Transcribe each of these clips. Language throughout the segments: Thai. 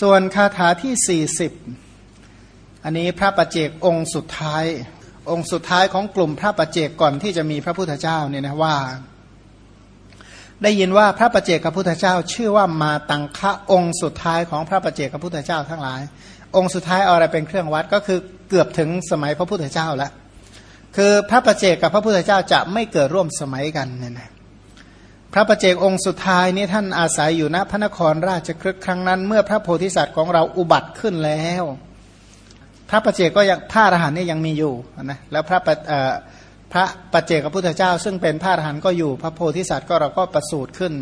ส่วนคาถาที่ 40 อันนี้พระประเจกองค์สุดท้าย องค์สุดท้ายของกลุ่มพระประเจกก่อนที่จะมีพระพุทธเจ้าเนี่ยนะว่า ได้ยินว่าพระประเจกพระพุทธเจ้า ชื่อว่ามาตังคะองค์สุดท้ายของพระประเจกพระพุทธเจ้าทั้งหลาย องค์สุดท้ายเอาอะไรเป็นเครื่องวัดก็คือเกือบถึงสมัยพระพุทธเจ้าแล้วคือพระประเจกกับพระพุทธเจ้าจะไม่เกิดร่วมสมัยกันเนี่ยนะ พระประเจกองค์สุดท้ายนี้ท่านอาศัยอยู่ณพระนครราชครึกครั้งนั้น เมื่อพระโพธิสัตว์ของเราอุบัติขึ้นแล้ว พระประเจกก็ยังพระอรหันต์นี่ยังมีอยู่นะแล้วพระพระประเจกพระพุทธเจ้า ซึ่งเป็นพระอรหันต์ก็อยู่ พระโพธิสัตว์ก็เราก็ประสูติขึ้น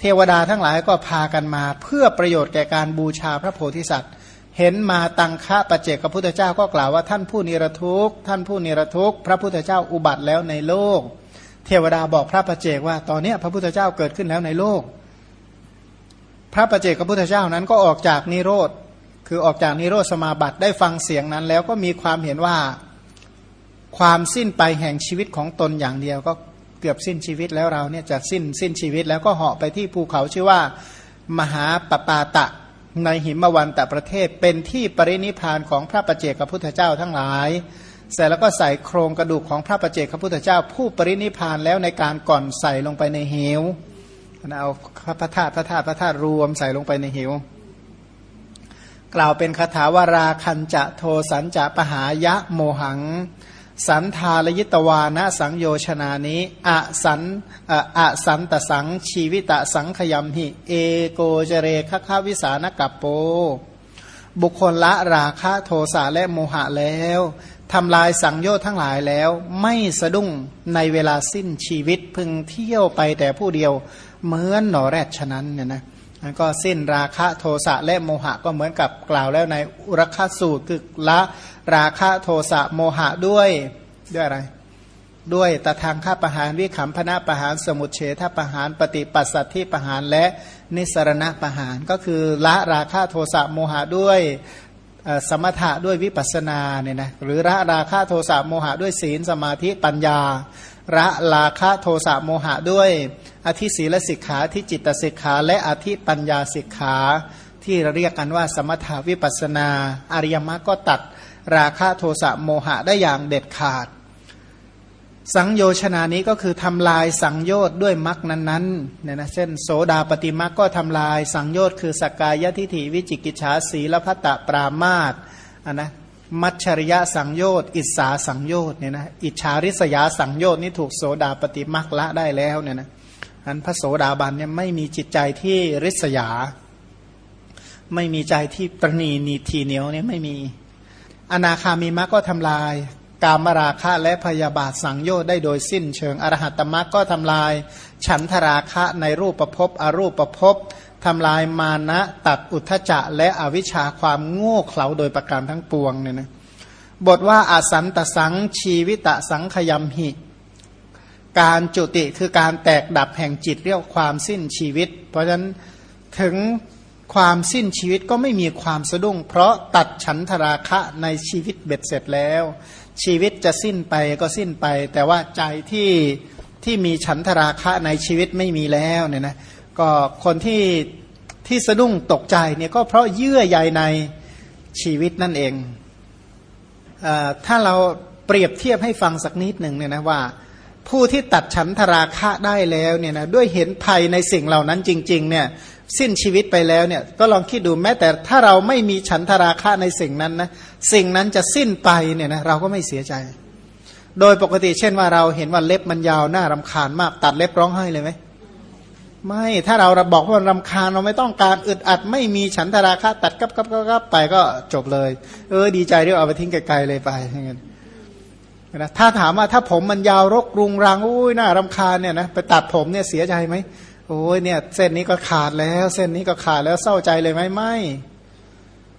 เทวดาทั้งหลายก็พากันมา เพื่อประโยชน์แก่การบูชาพระโพธิสัตว์ เห็นมาตังคะประเจกพระพุทธเจ้าก็กล่าวว่าท่านผู้นิรทุกข์ท่านผู้นิรทุกข์พระพุทธเจ้าอุบัติแล้วในโลก เทวดาบอกพระประเจกว่าตอนนี้พระพุทธเจ้าเกิดขึ้นแล้วในโลก พระประเจกพระพุทธเจ้านั้นก็ออกจากนิโรธคือออกจากนิโรธสมาบัติได้ฟังเสียงนั้น แล้วก็มีความเห็นว่าความสิ้นไปแห่งชีวิตของตนอย่างเดียวก็เกือบสิ้นชีวิตแล้วเราเนี่ยจะสิ้นสิ้นชีวิตแล้วก็เหาะไปที่ภูเขาชื่อว่า มหาปปาตะในหิมวันตะประเทศเป็นที่ปรินิพานของพระประเจกพระพุทธเจ้าทั้งหลาย เสร็จแล้วก็ใส่โครงกระดูกของพระประเจกพระพุทธเจ้า ผู้ปรินิพานแล้วในการก่อนใส่ลงไปในเหวเอาพระธาตุพระธาตุพระธาตุรวมใส่ลงไปในเหว กล่าวเป็นคาถาวาราคันจะโทสันจะปหายะโมหัง สันทาลยิตวานะสังโยชนานี้อะสันอะสันตสังชีวิตะสังขยมหิ เอโกเจเรคคาวิสานกัปโป บุคคลละราคะโทสะและโมหะแล้ว ทำลายสังโยชน์ทั้งหลายแล้วไม่สะดุ้งในเวลาสิ้นชีวิตพึงเที่ยวไปแต่ผู้เดียวเหมือนหนอแรดฉะนั้นเนี่ยนะก็สิ้นราคะโทสะและโมหะก็เหมือนกับกล่าวแล้วในอุรคสูตรคือละราคะโทสะโมหะด้วยด้วยอะไร ด้วยตทางข้าประหารวิขำพนะประหารสมุทเฉทประหารปฏิปัสสัตที่ประหารและนิสรณะประหารก็คือละราคะโทสะโมหะด้วย สมถะด้วยวิปัสนาเนี่ยนะหรือละราคะโทสะโมหะด้วยศีลสมาธิปัญญาละราคะโทสะโมหะด้วยอธิศีลสิกขาที่จิตสิกขาและอธิปัญญาสิกขาที่เรียกกันว่าสมถาวิปัสนา อริยมรรคก็ตัดราคะโทสะโมหะได้อย่างเด็ดขาด สังโยชนานี้ก็คือทำลายสังโยชน์ด้วยมรรคนั้นๆเนี่ยนะเช่นโสดาปฏิมรรคก็ทำลายสังโยชน์คือสกายทิฐิวิจิกิจฉาสีลพัตตปรามาตอันนะมัชริยะสังโยชน์อิสาสังโยชน์เนี่ยนะอิจฉาริษยาสังโยชน์นี่ถูกโสดาปฏิมรรคละได้แล้วเนี่ยนะอันพระโสดาบันเนี่ยไม่มีจิตใจที่ริษยา ไม่มีใจที่ตรณีนีทีเหนียวเนี่ยไม่มี อนาคามีมรรคก็ทำลาย กามราคะและพยาบาทสังโยชน์ได้โดยสิ้นเชิงอรหัตตมรรคก็ทำลาย ฉันทราคะในรูปประพบอรูปประพบทำลายมานะตัดอุทจจะและอวิชชาความโง่เขลาโดยประการทั้งปวงเนี่ยนะบทว่าอาสันตสังชีวิตสังขยมหิ การจุติคือการแตกดับแห่งจิตเรียกความสิ้นชีวิต เพราะฉะนั้นถึงความสิ้นชีวิตก็ไม่มีความสะดุ้ง เพราะตัดฉันทราคะในชีวิตเบ็ดเสร็จแล้ว ชีวิตจะสิ้นไปก็สิ้นไป แต่ว่าใจที่ที่มีฉันทราคะในชีวิตไม่มีแล้วเนี่ยนะก็คนที่ที่สะดุ้งตกใจเนี่ยก็เพราะเยื่อใยในชีวิตนั่นเองอถ้าเราเปรียบเทียบให้ฟังสักนิดหนึ่งเนี่ยนะว่า ผู้ที่ตัดฉันทราคะได้แล้วเนี่ยนะด้วยเห็นภัยในสิ่งเหล่านั้นจริงๆเนี่ยสิ้นชีวิตไปแล้วเนี่ยก็ลองคิดดูแม้แต่ถ้าเราไม่มีฉันทราคะในสิ่งนั้นนะ สิ่งนั้นจะสิ้นไปเนี่ยนะเราก็ไม่เสียใจ โดยปกติเช่นว่าเราเห็นว่าเล็บมันยาวหน้ารำคาญมาก ตัดเล็บร้องไห้เลยไหมไม่ถ้าเราบอกว่ารำคาญเราไม่ต้องการอึดอัด ไม่มีฉันทราคะตัดกับกับกับไปก็จบเลย เออดีใจเรียกเอาไปทิ้งไกลๆเลยไปอย่างเงี้ยนะถ้าถามว่าถ้าผมมันยาวรกรุงรังอุ้ยน่ารำคาญเนี่ยนะไปตัดผมเนี่ยเสียใจไหมโอ้ยเนี่ย เส้นนี้ก็ขาดแล้ว เส้นนี้ก็ขาดแล้วเศร้าใจเลยไหมไม่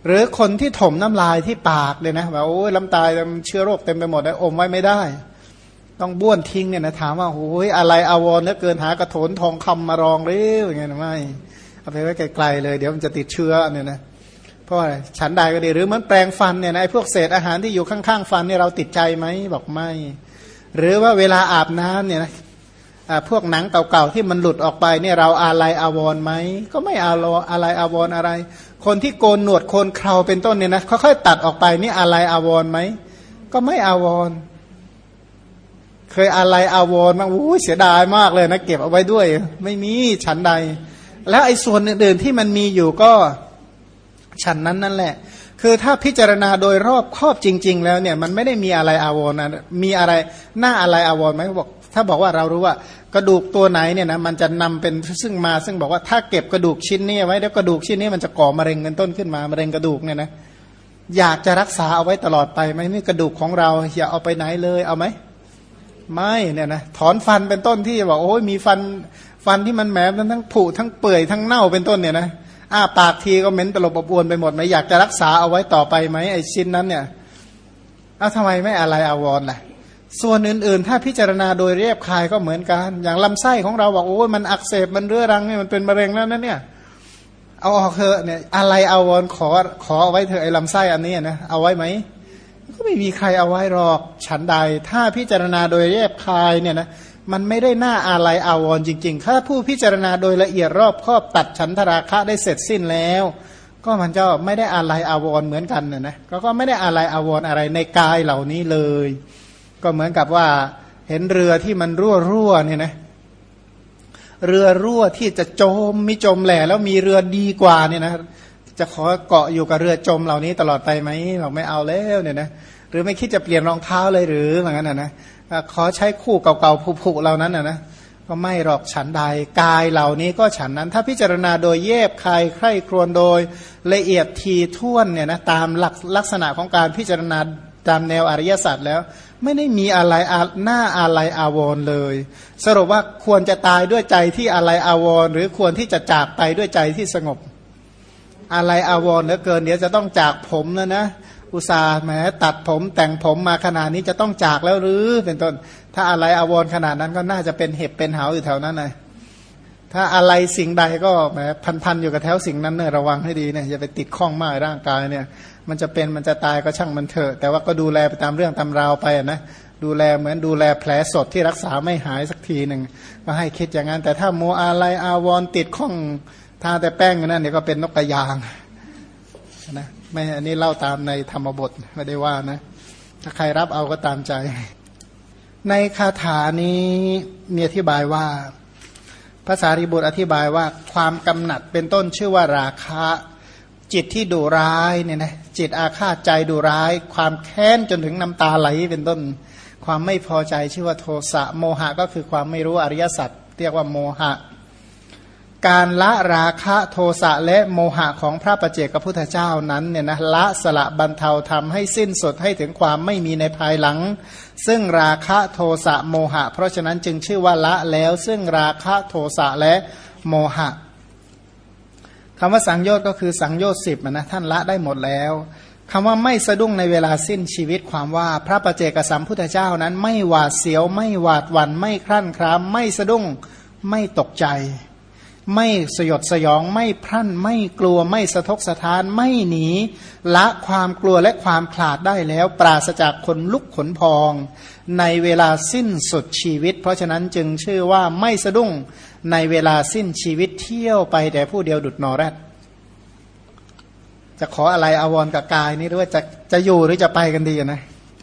หรือคนที่ถมน้ำลายที่ปากเลยนะว่าโอ้ยลำตายเชื้อโรคเต็มไปหมดเลยอมไว้ไม่ได้ ต้องบ้วนทิ้งเนี่ยนะถามว่าโอ้ยอะไรอาวรณ์เหลือเกินหากระโถนทองคำมารองเร็วอย่างเงี้ยไม่เอาไปไว้ไกลๆเลย เดี๋ยวมันจะติดเชื้อเนี่ยนะเพราะอะไรฉันใดก็ดีหรือเหมือนแปรงฟันเนี่ยนะไอ้พวกเศษอาหารที่อยู่ข้างๆ ฟันเนี่ยเราติดใจไหมบอกไม่ หรือว่าเวลาอาบน้ำเนี่ยนะ พวกหนังเก่าๆที่มันหลุดออกไปเนี่ยเราอาลัยอาวรณ์ไหมก็ไม่อาลอาลัยอาวรณ์อะไร คนที่โกนหนวดโคนเคราเป็นต้นเนี่ยนะค่อยๆตัดออกไปนี่อาลัยอาวร์ไหมก็ไม่อาวร์เคยอาลัยอาวร์มากอู้เสียดายมากเลยนะเก็บเอาไว้ด้วย ไม่มีฉันใด แล้วไอ้ส่วนอื่นๆที่มันมีอยู่ก็ฉันนั้นนั่นแหละ คือถ้าพิจารณาโดยรอบครอบจริง ๆ แล้วเนี่ยมันไม่ได้มีอะไรอาวรนะมีอะไรหน้าอะไรอาวรไหมบอก ถ้าบอกว่าเรารู้ว่ากระดูกตัวไหนเนี่ยนะมันจะนำเป็นซึ่งมา ซึ่งบอกว่าถ้าเก็บกระดูกชิ้นนี้ไว้แล้วกระดูกชิ้นนี้มันจะก่อมะเร็งเงินต้นขึ้นมามะเร็งกระดูกเนี่ยนะอยากจะรักษาเอาไว้ตลอดไปไหมนี่กระดูกของเราอย่าเอาไปไหนเลยเอาไหมไม่เนี่ยนะถอนฟันเป็นต้นที่บอกโอ้ยมีฟันฟันที่มันแหมทั้งผุทั้งเปื่อยทั้งเน่าเป็นต้นเนี่ยนะอ้าปากทีก็เหม็นตลบอบอวนไปหมดไหมอยากจะรักษาเอาไว้ต่อไปไหมไอ้ชิ้นนั้นเนี่ยเอ้าทำไมไม่อะไรอาวรล่ะ ส่วนอื่นๆ ถ้าพิจารณาโดยเรียบคายก็เหมือนกัน อย่างลำไส้ของเราบอกโอ้ยมันอักเสบมันเรื้อรังเนี่ยมันเป็นมะเร็งแล้วนั่นเนี่ยเอาออกเถอะเนี่ยอะไรเอาวอนขอขอเอาไว้เถอะไอ้ลำไส้อันนี้นะเอาไว้ไหมก็ไม่มีใครเอาไว้หรอกฉันใด ถ้าพิจารณาโดยเรียบคายเนี่ยนะมันไม่ได้หน้าอะไรอาวรจริง ๆ ถ้าผู้พิจารณาโดยละเอียดรอบครอบตัดฉันทราคะได้เสร็จสิ้นแล้ว ก็มันจะไม่ได้อะไรอาวรเหมือนกันนะนะก็ก็ไม่ได้อะไรอาวรอะไรในกายเหล่านี้เลย ก็เหมือนกับว่าเห็นเรือที่มันรั่วรั่วเนี่ยนะเรือรั่วที่จะจมมิจมแหล่แล้วมีเรือดีกว่าเนี่ยนะจะขอเกาะอยู่กับเรือจมเหล่านี้ตลอดไปไหมเราไม่เอาแล้วเนี่ยนะหรือไม่คิดจะเปลี่ยนรองเท้าเลยหรืออย่างนั้นนะขอใช้คู่เก่าๆผุๆเหล่านั้นนะก็ไม่หรอกฉันใดกายเหล่านี้ก็ฉันนั้น ถ้าพิจารณาโดยเย็บคายใคร่ครวญโดยละเอียดทีท่วนเนี่ยนะตามหลักลักษณะของการพิจารณา ตามแนวอริยสัจแล้ว ไม่ได้มีอะไรหน้าอะไรอาวรเลย สรุปว่าควรจะตายด้วยใจที่อะไรอาวรหรือควรที่จะจากไปด้วยใจที่สงบ อะไรอาวรเหลือเกินเดี๋ยวจะต้องจากผมแล้วนะอุตส่าห์แหมตัดผมแต่งผมมาขนาดนี้จะต้องจากแล้วหรือเป็นต้น ถ้าอะไรอาวรขนาดนั้นก็น่าจะเป็นเห็บเป็นเหาอยู่แถวนั้นเลยถ้าอะไรสิ่งใดก็แหมพันๆอยู่กับแถวสิ่งนั้นเนี่ยระวังให้ดีเนี่ยอย่าไปติดข้องมากร่างกายเนี่ย มันจะเป็นมันจะตายก็ช่างมันเถอะ แต่ว่าก็ดูแลไปตามเรื่องตามราวไปนะดูแลเหมือนดูแลแผลสดที่รักษาไม่หายสักทีหนึ่งก็ให้คิดอย่างนั้น แต่ถ้าโมอะไรอาวรติดข้องทาแต่แป้งนั่นเนี่ยก็เป็นนกกระยางนะไม่อันนี้เล่าตามในธรรมบทไม่ได้ว่านะ ถ้าใครรับเอาก็ตามใจ ในคาถานี้มีอธิบายว่าภาษาริบุตรอธิบายว่าความกำหนัดเป็นต้นชื่อว่าราคะ จิตที่ดุร้ายเนี่ยนะ จิตอาฆาตใจดุร้าย ความแค้นจนถึงน้ำตาไหลเป็นต้น ความไม่พอใจชื่อว่าโทสะโมหะก็คือความไม่รู้อริยสัจเรียกว่าโมหะ การละราคะโทสะและโมหะของพระประเจกพระพุทธเจ้านั้นเนี่ยนะละสละบรรเทาทำให้สิ้นสุดให้ถึงความไม่มีในภายหลัง ซึ่งราคะโทสะโมหะ เพราะฉะนั้นจึงชื่อว่าละแล้วซึ่งราคะโทสะและโมหะ คำว่าสังโยชน์ก็คือสังโยชน์สิบนะท่านละได้หมดแล้วคำว่าไม่สะดุ้งในเวลาสิ้นชีวิตความว่าพระประเจกสัมพุทธเจ้านั้น ไม่หวาดเสียว ไม่หวาดหวัน่นไม่ครั่นครามไม่สะดุ้งไม่ตกใจ ไม่สยดสยองไม่พรั่น ไม่กลัวไม่สะทกสะท้านไม่หนี ละความกลัวและความขลาดได้แล้ว ปราศจากคนลุกขนพอง ในเวลาสิ้นสุดชีวิต เพราะฉะนั้นจึงชื่อว่าไม่สะดุ้ง ในเวลาสิ้นชีวิตเที่ยวไปแต่ผู้เดียวดุดนอแรดจะขออะไรอาวรกับกายนี่หรือว่าจะจะอยู่หรือจะไปกันดีนะ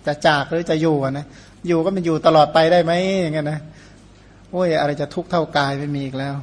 จะจากหรือจะอยู่นะอยู่ก็มันอยู่ตลอดไปได้ไหมอย่างเงี้ยนะโอ้ยอะไรจะทุกข์เท่ากายไม่มีอีกแล้ว